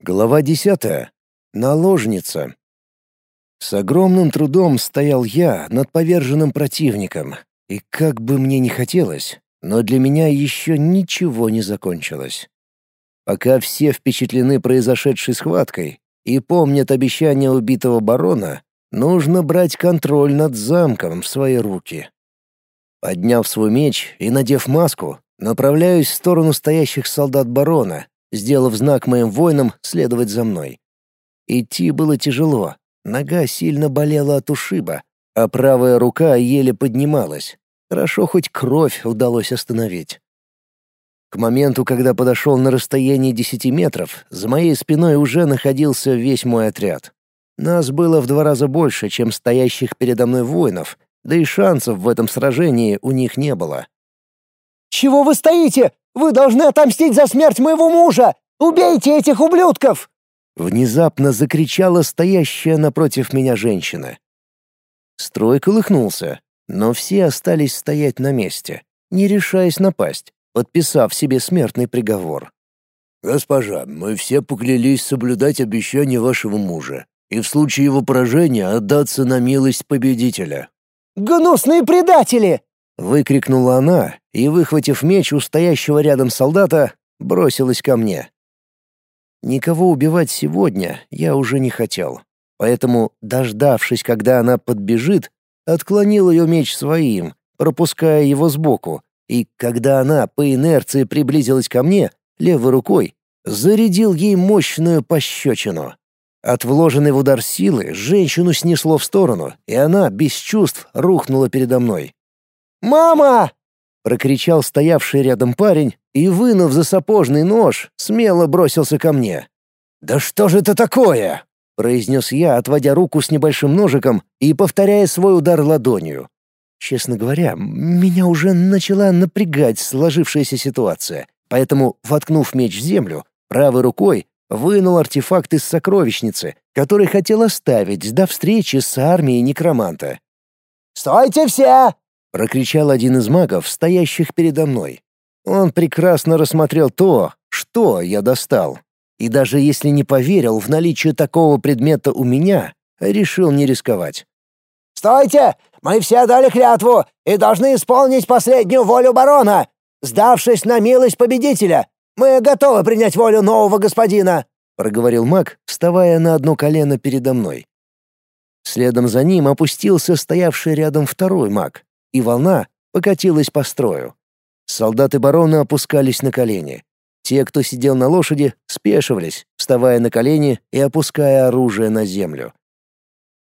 Глава десятая. Наложница. С огромным трудом стоял я над поверженным противником, и как бы мне ни хотелось, но для меня еще ничего не закончилось. Пока все впечатлены произошедшей схваткой и помнят обещание убитого барона, нужно брать контроль над замком в свои руки. Подняв свой меч и надев маску, направляюсь в сторону стоящих солдат барона, сделав знак моим воинам следовать за мной. Идти было тяжело, нога сильно болела от ушиба, а правая рука еле поднималась. Хорошо хоть кровь удалось остановить. К моменту, когда подошел на расстояние десяти метров, за моей спиной уже находился весь мой отряд. Нас было в два раза больше, чем стоящих передо мной воинов, да и шансов в этом сражении у них не было. «Чего вы стоите? Вы должны отомстить за смерть моего мужа! Убейте этих ублюдков!» Внезапно закричала стоящая напротив меня женщина. Строй колыхнулся, но все остались стоять на месте, не решаясь напасть, подписав себе смертный приговор. «Госпожа, мы все поклялись соблюдать обещания вашего мужа и в случае его поражения отдаться на милость победителя». «Гнусные предатели!» Выкрикнула она и, выхватив меч у стоящего рядом солдата, бросилась ко мне. Никого убивать сегодня я уже не хотел, поэтому, дождавшись, когда она подбежит, отклонил ее меч своим, пропуская его сбоку, и когда она по инерции приблизилась ко мне, левой рукой, зарядил ей мощную пощечину. От вложенной в удар силы женщину снесло в сторону, и она, без чувств, рухнула передо мной. «Мама!» — прокричал стоявший рядом парень и, вынув за сапожный нож, смело бросился ко мне. «Да что же это такое?» — произнес я, отводя руку с небольшим ножиком и повторяя свой удар ладонью. Честно говоря, меня уже начала напрягать сложившаяся ситуация, поэтому, воткнув меч в землю, правой рукой вынул артефакт из сокровищницы, который хотел оставить до встречи с армией некроманта. «Стойте все!» — прокричал один из магов, стоящих передо мной. Он прекрасно рассмотрел то, что я достал. И даже если не поверил в наличие такого предмета у меня, решил не рисковать. «Стойте! Мы все дали клятву и должны исполнить последнюю волю барона, сдавшись на милость победителя. Мы готовы принять волю нового господина», — проговорил маг, вставая на одно колено передо мной. Следом за ним опустился стоявший рядом второй маг, и волна покатилась по строю. Солдаты барона опускались на колени. Те, кто сидел на лошади, спешивались, вставая на колени и опуская оружие на землю.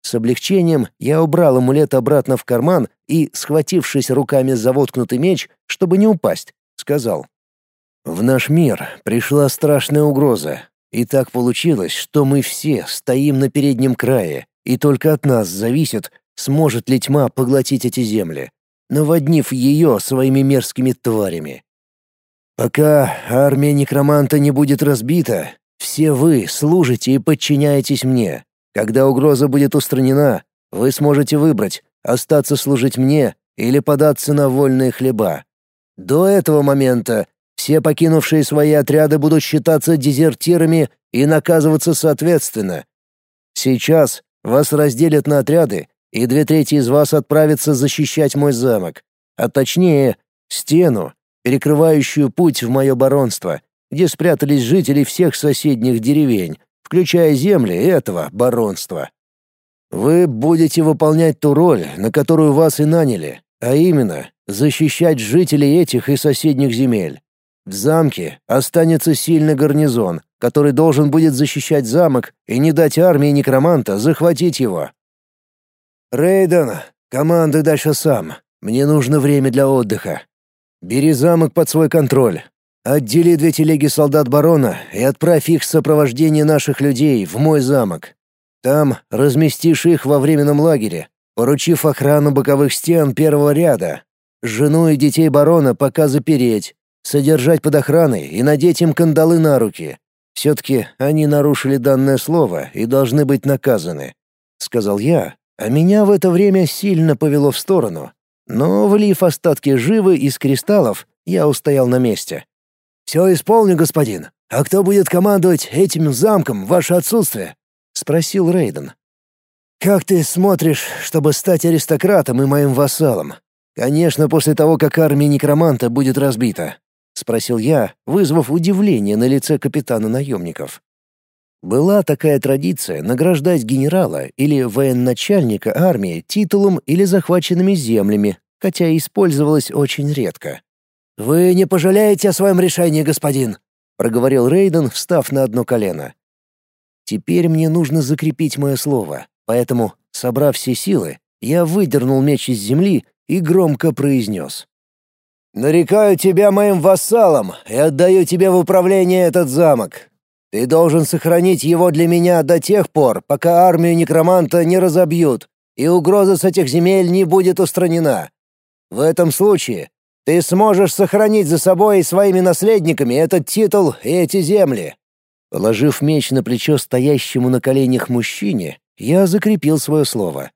С облегчением я убрал амулет обратно в карман и, схватившись руками за воткнутый меч, чтобы не упасть, сказал. «В наш мир пришла страшная угроза, и так получилось, что мы все стоим на переднем крае, и только от нас зависит, сможет ли тьма поглотить эти земли наводнив ее своими мерзкими тварями. Пока армия некроманта не будет разбита, все вы служите и подчиняетесь мне. Когда угроза будет устранена, вы сможете выбрать, остаться служить мне или податься на вольные хлеба. До этого момента все покинувшие свои отряды будут считаться дезертирами и наказываться соответственно. Сейчас вас разделят на отряды и две трети из вас отправятся защищать мой замок, а точнее, стену, перекрывающую путь в мое баронство, где спрятались жители всех соседних деревень, включая земли этого баронства. Вы будете выполнять ту роль, на которую вас и наняли, а именно защищать жителей этих и соседних земель. В замке останется сильный гарнизон, который должен будет защищать замок и не дать армии некроманта захватить его. «Рейден, командуй дальше сам. Мне нужно время для отдыха. Бери замок под свой контроль. Отдели две телеги солдат барона и отправь их в сопровождение наших людей в мой замок. Там разместишь их во временном лагере, поручив охрану боковых стен первого ряда. Жену и детей барона пока запереть, содержать под охраной и надеть им кандалы на руки. Все-таки они нарушили данное слово и должны быть наказаны», — сказал я, а меня в это время сильно повело в сторону. Но, влив остатки живы из кристаллов, я устоял на месте. «Все исполню, господин. а кто будет командовать этим замком в ваше отсутствие?» — спросил Рейден. «Как ты смотришь, чтобы стать аристократом и моим вассалом? Конечно, после того, как армия некроманта будет разбита», — спросил я, вызвав удивление на лице капитана наемников. Была такая традиция награждать генерала или военачальника армии титулом или захваченными землями, хотя использовалась очень редко. «Вы не пожалеете о своем решении, господин», — проговорил Рейден, встав на одно колено. «Теперь мне нужно закрепить мое слово, поэтому, собрав все силы, я выдернул меч из земли и громко произнес. «Нарекаю тебя моим вассалом и отдаю тебе в управление этот замок. Ты должен сохранить его для меня до тех пор, пока армию некроманта не разобьют, и угроза с этих земель не будет устранена. В этом случае ты сможешь сохранить за собой и своими наследниками этот титул и эти земли». Положив меч на плечо стоящему на коленях мужчине, я закрепил свое слово.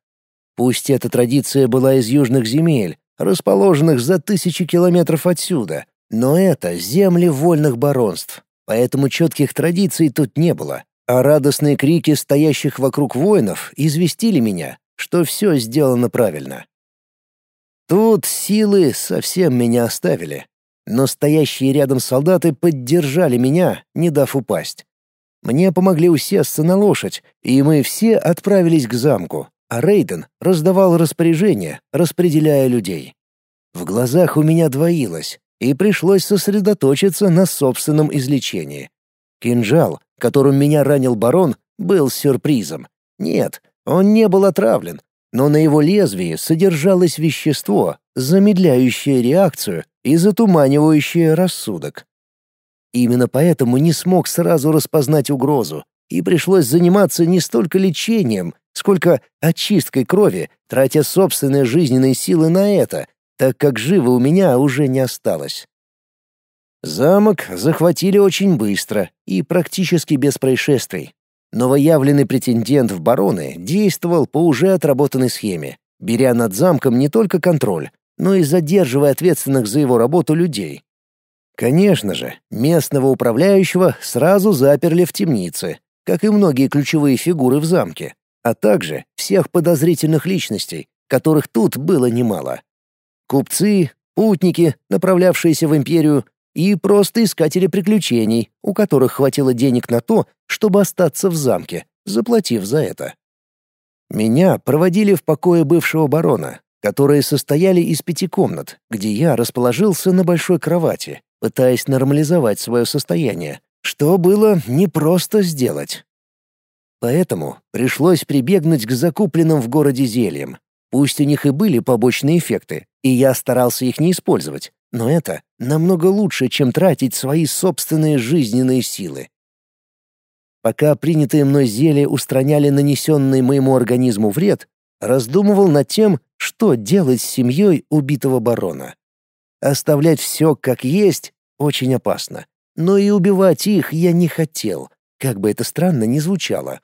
Пусть эта традиция была из южных земель, расположенных за тысячи километров отсюда, но это земли вольных баронств, поэтому четких традиций тут не было, а радостные крики стоящих вокруг воинов известили меня, что все сделано правильно. Тут силы совсем меня оставили, но стоящие рядом солдаты поддержали меня, не дав упасть. Мне помогли усесться на лошадь, и мы все отправились к замку, а Рейден раздавал распоряжения, распределяя людей. В глазах у меня двоилось, и пришлось сосредоточиться на собственном излечении. Кинжал, которым меня ранил барон, был сюрпризом. Нет, он не был отравлен, но на его лезвии содержалось вещество, замедляющее реакцию и затуманивающее рассудок. Именно поэтому не смог сразу распознать угрозу, и пришлось заниматься не столько лечением, сколько очисткой крови, тратя собственные жизненные силы на это, так как живо у меня уже не осталось. Замок захватили очень быстро и практически без происшествий. Новоявленный претендент в бароны действовал по уже отработанной схеме, беря над замком не только контроль, но и задерживая ответственных за его работу людей. Конечно же, местного управляющего сразу заперли в темнице, как и многие ключевые фигуры в замке, а также всех подозрительных личностей, которых тут было немало. Купцы, путники, направлявшиеся в империю, и просто искатели приключений, у которых хватило денег на то, чтобы остаться в замке, заплатив за это. Меня проводили в покое бывшего барона, которые состояли из пяти комнат, где я расположился на большой кровати, пытаясь нормализовать свое состояние, что было непросто сделать. Поэтому пришлось прибегнуть к закупленным в городе зельям, Пусть у них и были побочные эффекты, и я старался их не использовать, но это намного лучше, чем тратить свои собственные жизненные силы. Пока принятые мной зелья устраняли нанесенный моему организму вред, раздумывал над тем, что делать с семьей убитого барона. Оставлять все как есть очень опасно, но и убивать их я не хотел, как бы это странно ни звучало.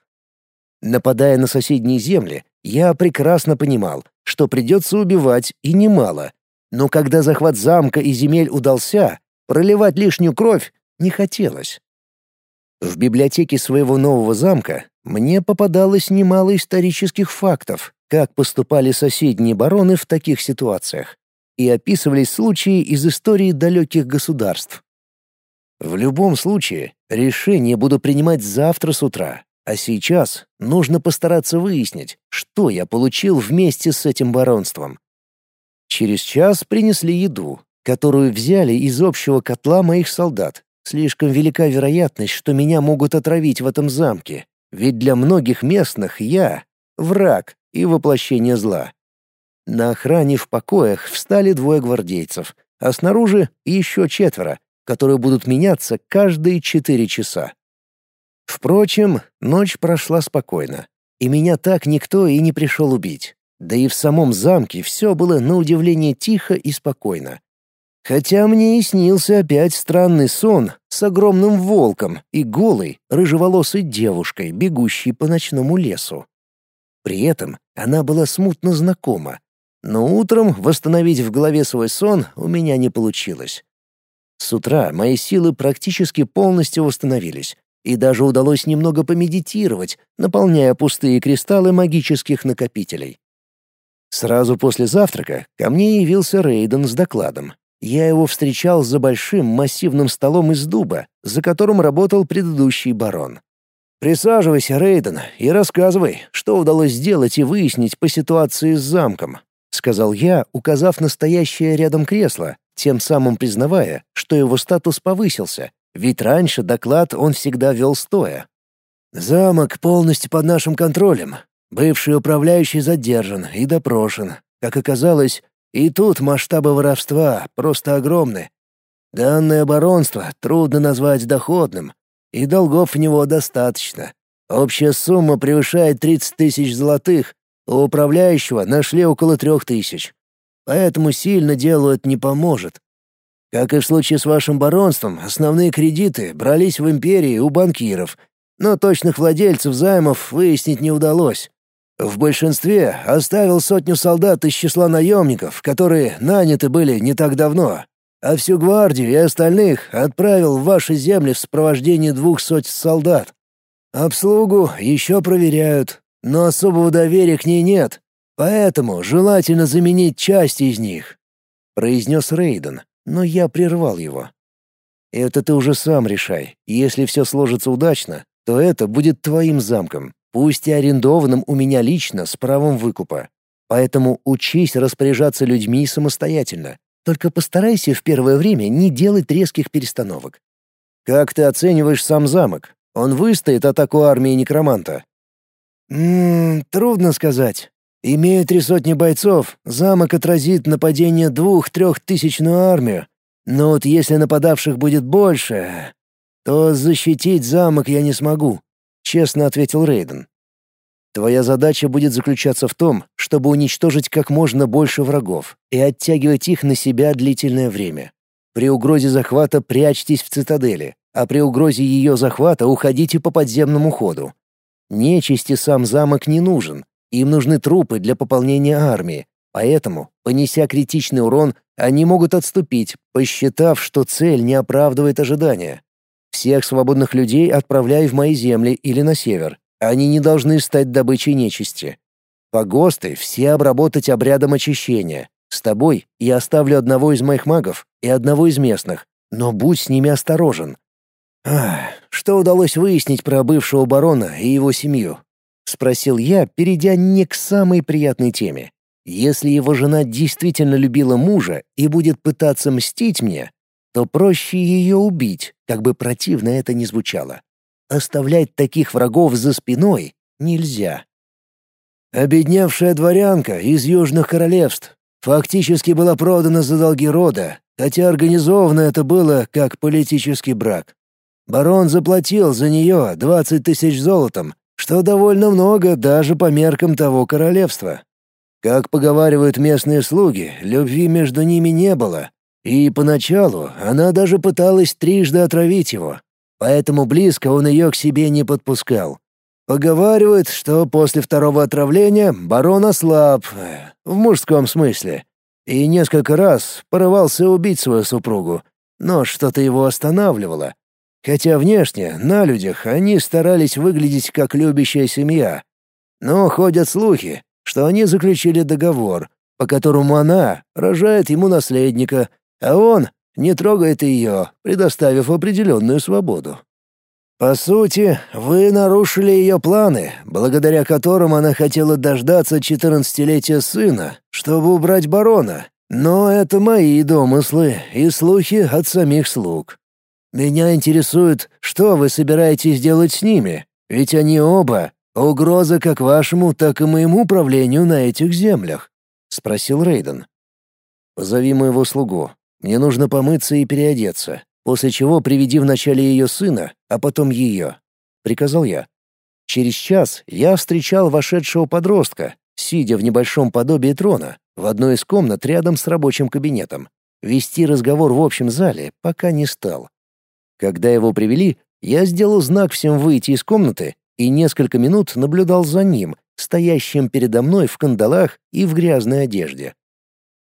Нападая на соседние земли, я прекрасно понимал, что придется убивать и немало. Но когда захват замка и земель удался, проливать лишнюю кровь не хотелось. В библиотеке своего нового замка мне попадалось немало исторических фактов, как поступали соседние бароны в таких ситуациях, и описывались случаи из истории далеких государств. В любом случае, решение буду принимать завтра с утра, а сейчас нужно постараться выяснить, что я получил вместе с этим баронством. Через час принесли еду, которую взяли из общего котла моих солдат. Слишком велика вероятность, что меня могут отравить в этом замке, ведь для многих местных я — враг и воплощение зла. На охране в покоях встали двое гвардейцев, а снаружи еще четверо, которые будут меняться каждые четыре часа. Впрочем, ночь прошла спокойно, и меня так никто и не пришел убить. Да и в самом замке все было на удивление тихо и спокойно. Хотя мне и снился опять странный сон с огромным волком и голой, рыжеволосой девушкой, бегущей по ночному лесу. При этом она была смутно знакома, но утром восстановить в голове свой сон у меня не получилось. С утра мои силы практически полностью восстановились, и даже удалось немного помедитировать, наполняя пустые кристаллы магических накопителей. Сразу после завтрака ко мне явился Рейден с докладом. Я его встречал за большим массивным столом из дуба, за которым работал предыдущий барон. «Присаживайся, Рейден, и рассказывай, что удалось сделать и выяснить по ситуации с замком», — сказал я, указав на стоящее рядом кресло, тем самым признавая, что его статус повысился, ведь раньше доклад он всегда вел стоя. «Замок полностью под нашим контролем. Бывший управляющий задержан и допрошен. Как оказалось, и тут масштабы воровства просто огромны. Данное оборонство трудно назвать доходным, и долгов в него достаточно. Общая сумма превышает 30 тысяч золотых, у управляющего нашли около трех тысяч. Поэтому сильно делу это не поможет. Как и в случае с вашим баронством, основные кредиты брались в империи у банкиров, но точных владельцев займов выяснить не удалось. В большинстве оставил сотню солдат из числа наемников, которые наняты были не так давно, а всю гвардию и остальных отправил в ваши земли в сопровождении двух сотен солдат. Обслугу еще проверяют, но особого доверия к ней нет, поэтому желательно заменить часть из них», — произнес Рейден, но я прервал его. «Это ты уже сам решай. Если все сложится удачно, то это будет твоим замком пусть и арендованным у меня лично с правом выкупа. Поэтому учись распоряжаться людьми самостоятельно. Только постарайся в первое время не делать резких перестановок. Как ты оцениваешь сам замок? Он выстоит атаку армии некроманта? Ммм, трудно сказать. Имея три сотни бойцов, замок отразит нападение двух-трехтысячную армию. Но вот если нападавших будет больше, то защитить замок я не смогу честно ответил Рейден. Твоя задача будет заключаться в том, чтобы уничтожить как можно больше врагов и оттягивать их на себя длительное время. При угрозе захвата прячьтесь в цитадели, а при угрозе ее захвата уходите по подземному ходу. Нечисти сам замок не нужен, им нужны трупы для пополнения армии, поэтому, понеся критичный урон, они могут отступить, посчитав, что цель не оправдывает ожидания. Всех свободных людей отправляй в мои земли или на север. Они не должны стать добычей нечисти. Погосты все обработать обрядом очищения. С тобой я оставлю одного из моих магов и одного из местных, но будь с ними осторожен. Ах, что удалось выяснить про бывшего барона и его семью? Спросил я, перейдя не к самой приятной теме. Если его жена действительно любила мужа и будет пытаться мстить мне, то проще ее убить, как бы противно это ни звучало. Оставлять таких врагов за спиной нельзя. Обедневшая дворянка из южных королевств фактически была продана за долги рода, хотя организовано это было как политический брак. Барон заплатил за нее 20 тысяч золотом, что довольно много даже по меркам того королевства. Как поговаривают местные слуги, любви между ними не было, и поначалу она даже пыталась трижды отравить его, поэтому близко он ее к себе не подпускал. Поговаривают, что после второго отравления барон ослаб, в мужском смысле, и несколько раз порывался убить свою супругу, но что-то его останавливало. Хотя внешне, на людях, они старались выглядеть как любящая семья. Но ходят слухи, что они заключили договор, по которому она рожает ему наследника, а он не трогает ее, предоставив определенную свободу. По сути, вы нарушили ее планы, благодаря которым она хотела дождаться четырнадцатилетия сына, чтобы убрать барона. Но это мои домыслы и слухи от самих слуг. Меня интересует, что вы собираетесь делать с ними, ведь они оба — угроза как вашему, так и моему правлению на этих землях», — спросил Рейден. «Позови моего слугу, мне нужно помыться и переодеться, после чего приведи вначале ее сына, а потом ее», — приказал я. Через час я встречал вошедшего подростка, сидя в небольшом подобии трона, в одной из комнат рядом с рабочим кабинетом. Вести разговор в общем зале пока не стал. Когда его привели, я сделал знак всем выйти из комнаты и несколько минут наблюдал за ним, стоящим передо мной в кандалах и в грязной одежде.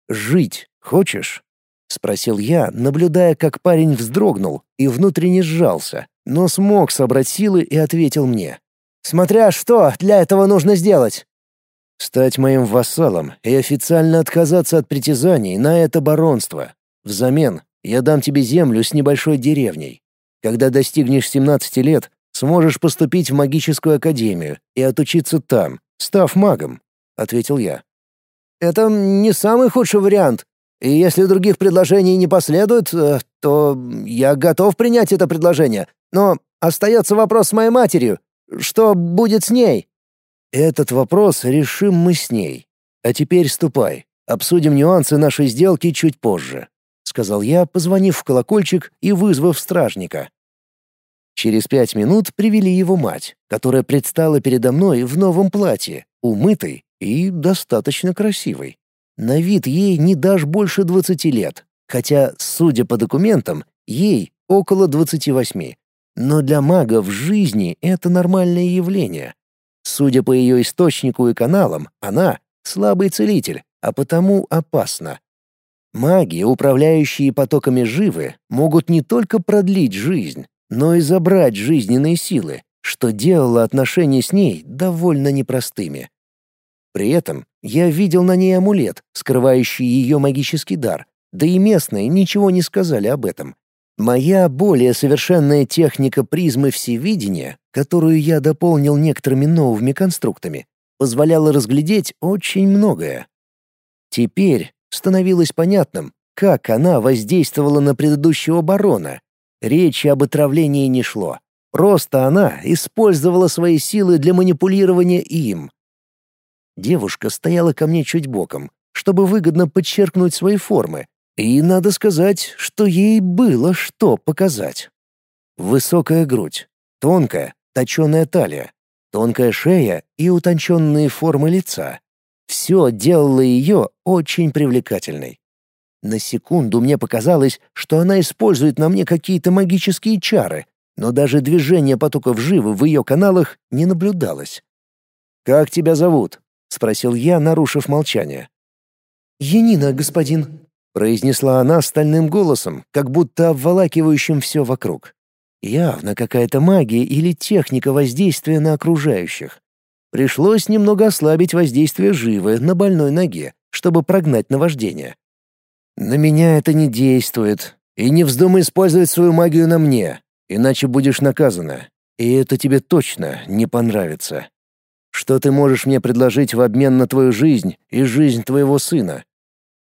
«Жить хочешь?» спросил я, наблюдая, как парень вздрогнул и внутренне сжался, но смог собрать силы и ответил мне. «Смотря что для этого нужно сделать». «Стать моим вассалом и официально отказаться от притязаний на это баронство. Взамен я дам тебе землю с небольшой деревней. Когда достигнешь 17 лет, сможешь поступить в магическую академию и отучиться там, став магом», — ответил я. «Это не самый худший вариант. И если других предложений не последует, э, то я готов принять это предложение. Но остается вопрос с моей матерью. Что будет с ней?» «Этот вопрос решим мы с ней. А теперь ступай. Обсудим нюансы нашей сделки чуть позже», — сказал я, позвонив в колокольчик и вызвав стражника. Через пять минут привели его мать, которая предстала передо мной в новом платье, умытой и достаточно красивой. На вид ей не дашь больше двадцати лет, хотя, судя по документам, ей около двадцати восьми. Но для мага в жизни это нормальное явление. Судя по ее источнику и каналам, она — слабый целитель, а потому опасна. Маги, управляющие потоками живы, могут не только продлить жизнь, но и забрать жизненные силы, что делало отношения с ней довольно непростыми. При этом я видел на ней амулет, скрывающий ее магический дар, да и местные ничего не сказали об этом. Моя более совершенная техника призмы всевидения, которую я дополнил некоторыми новыми конструктами, позволяла разглядеть очень многое. Теперь становилось понятным, как она воздействовала на предыдущего барона. Речи об отравлении не шло. Просто она использовала свои силы для манипулирования им. Девушка стояла ко мне чуть боком, чтобы выгодно подчеркнуть свои формы, и надо сказать, что ей было что показать. Высокая грудь, тонкая, точеная талия, тонкая шея и утонченные формы лица. Все делало ее очень привлекательной. На секунду мне показалось, что она использует на мне какие-то магические чары, но даже движение потоков живы в ее каналах не наблюдалось. «Как тебя зовут?» — спросил я, нарушив молчание. «Янина, господин», произнесла она стальным голосом, как будто обволакивающим все вокруг. Явно какая-то магия или техника воздействия на окружающих. Пришлось немного ослабить воздействие живы на больной ноге, чтобы прогнать наваждение. «На меня это не действует. И не вздумай использовать свою магию на мне, иначе будешь наказана. И это тебе точно не понравится. Что ты можешь мне предложить в обмен на твою жизнь и жизнь твоего сына?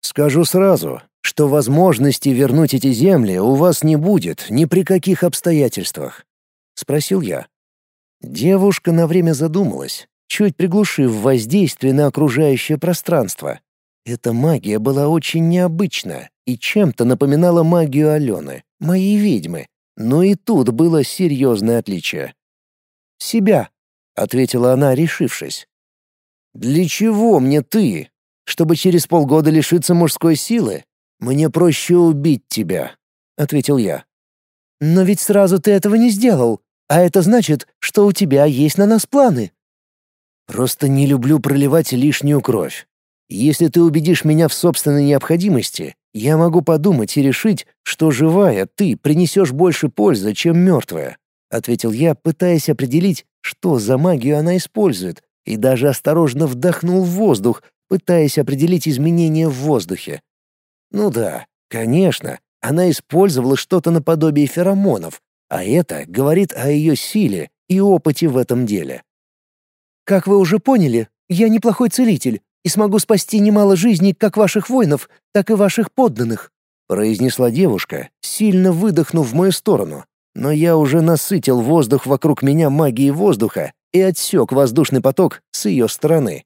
Скажу сразу, что возможности вернуть эти земли у вас не будет ни при каких обстоятельствах, спросил я. Девушка на время задумалась, чуть приглушив воздействие на окружающее пространство. Эта магия была очень необычна и чем-то напоминала магию Алены, моей ведьмы, но и тут было серьезное отличие. «Себя», — ответила она, решившись. «Для чего мне ты?» чтобы через полгода лишиться мужской силы? Мне проще убить тебя», — ответил я. «Но ведь сразу ты этого не сделал, а это значит, что у тебя есть на нас планы». «Просто не люблю проливать лишнюю кровь. Если ты убедишь меня в собственной необходимости, я могу подумать и решить, что живая ты принесешь больше пользы, чем мертвая», — ответил я, пытаясь определить, что за магию она использует, и даже осторожно вдохнул в воздух, пытаясь определить изменения в воздухе. Ну да, конечно, она использовала что-то наподобие феромонов, а это говорит о ее силе и опыте в этом деле. «Как вы уже поняли, я неплохой целитель и смогу спасти немало жизней как ваших воинов, так и ваших подданных», произнесла девушка, сильно выдохнув в мою сторону. Но я уже насытил воздух вокруг меня магией воздуха и отсек воздушный поток с ее стороны.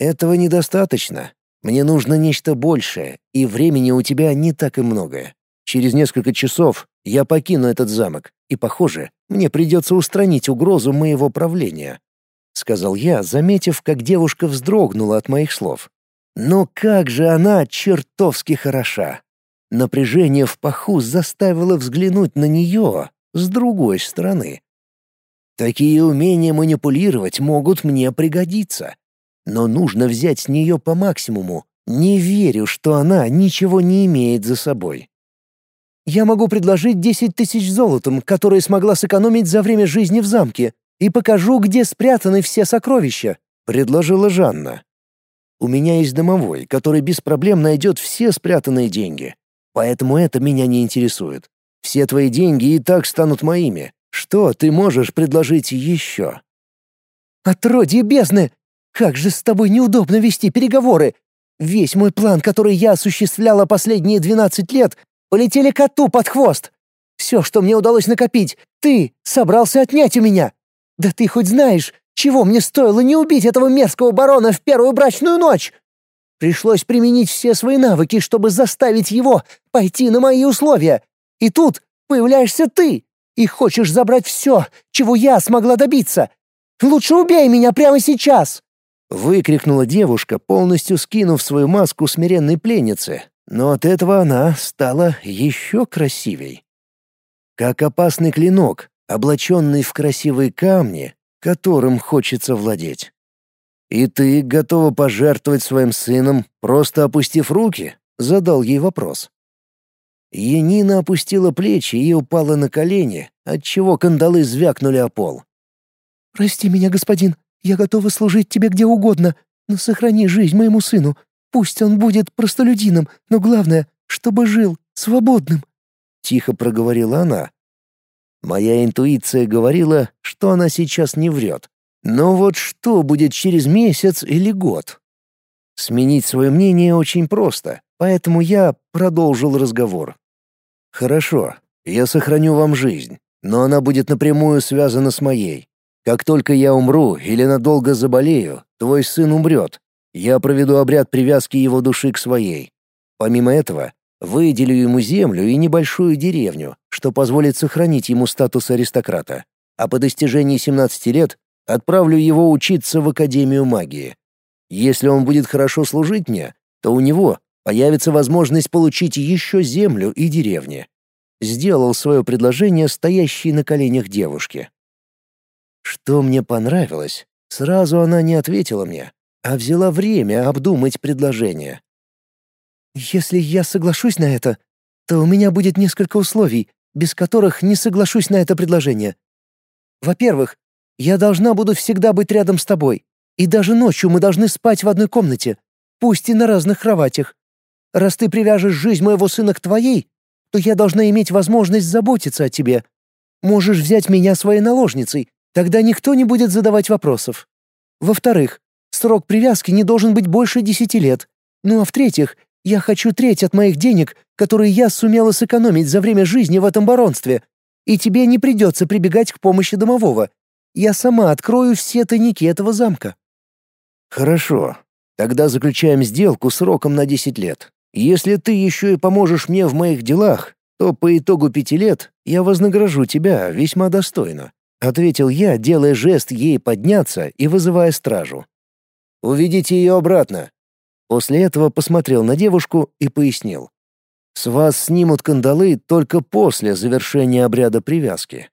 Этого недостаточно. Мне нужно нечто большее, и времени у тебя не так и много. Через несколько часов я покину этот замок, и, похоже, мне придется устранить угрозу моего правления», — сказал я, заметив, как девушка вздрогнула от моих слов. «Но как же она чертовски хороша!» Напряжение в паху заставило взглянуть на нее с другой стороны. Такие умения манипулировать могут мне пригодиться но нужно взять с нее по максимуму Не верю, что она ничего не имеет за собой. Я могу предложить десять тысяч золотом, которые смогла сэкономить за время жизни в замке, и покажу, где спрятаны все сокровища», — предложила Жанна. «У меня есть домовой, который без проблем найдет все спрятанные деньги. Поэтому это меня не интересует. Все твои деньги и так станут моими. Что ты можешь предложить еще?» «Отродье бездны! Как же с тобой неудобно вести переговоры! Весь мой план, который я осуществляла последние двенадцать лет, полетели коту под хвост! Все, что мне удалось накопить, ты собрался отнять у меня! Да ты хоть знаешь, чего мне стоило не убить этого мерзкого барона в первую брачную ночь? Пришлось применить все свои навыки, чтобы заставить его пойти на мои условия. И тут появляешься ты и хочешь забрать все, чего я смогла добиться. Лучше убей меня прямо сейчас!» Выкрикнула девушка, полностью скинув свою маску смиренной пленницы, но от этого она стала еще красивей. Как опасный клинок, облаченный в красивые камни, которым хочется владеть. «И ты готова пожертвовать своим сыном, просто опустив руки?» — задал ей вопрос. Енина опустила плечи и упала на колени, отчего кандалы звякнули о пол. «Прости меня, господин, я готова служить тебе где угодно, но сохрани жизнь моему сыну. Пусть он будет простолюдином, но главное, чтобы жил свободным», — тихо проговорила она. Моя интуиция говорила, что она сейчас не врет. Но вот что будет через месяц или год? Сменить свое мнение очень просто, поэтому я продолжил разговор. «Хорошо, я сохраню вам жизнь, но она будет напрямую связана с моей. Как только я умру или надолго заболею, твой сын умрет. Я проведу обряд привязки его души к своей. Помимо этого, выделю ему землю и небольшую деревню, что позволит сохранить ему статус аристократа. А по достижении 17 лет отправлю его учиться в Академию магии. Если он будет хорошо служить мне, то у него появится возможность получить еще землю и деревни. Сделал свое предложение стоящей на коленях девушке. Что мне понравилось, сразу она не ответила мне, а взяла время обдумать предложение. «Если я соглашусь на это, то у меня будет несколько условий, без которых не соглашусь на это предложение. Во-первых, я должна буду всегда быть рядом с тобой, и даже ночью мы должны спать в одной комнате, пусть и на разных кроватях. Раз ты привяжешь жизнь моего сына к твоей, то я должна иметь возможность заботиться о тебе. Можешь взять меня своей наложницей, тогда никто не будет задавать вопросов. Во-вторых, срок привязки не должен быть больше десяти лет. Ну а в-третьих, я хочу треть от моих денег, которые я сумела сэкономить за время жизни в этом баронстве, и тебе не придется прибегать к помощи домового. Я сама открою все тайники этого замка». «Хорошо. Тогда заключаем сделку сроком на десять лет. Если ты еще и поможешь мне в моих делах, то по итогу пяти лет я вознагражу тебя весьма достойно», — ответил я, делая жест ей подняться и вызывая стражу. «Уведите ее обратно». После этого посмотрел на девушку и пояснил. «С вас снимут кандалы только после завершения обряда привязки.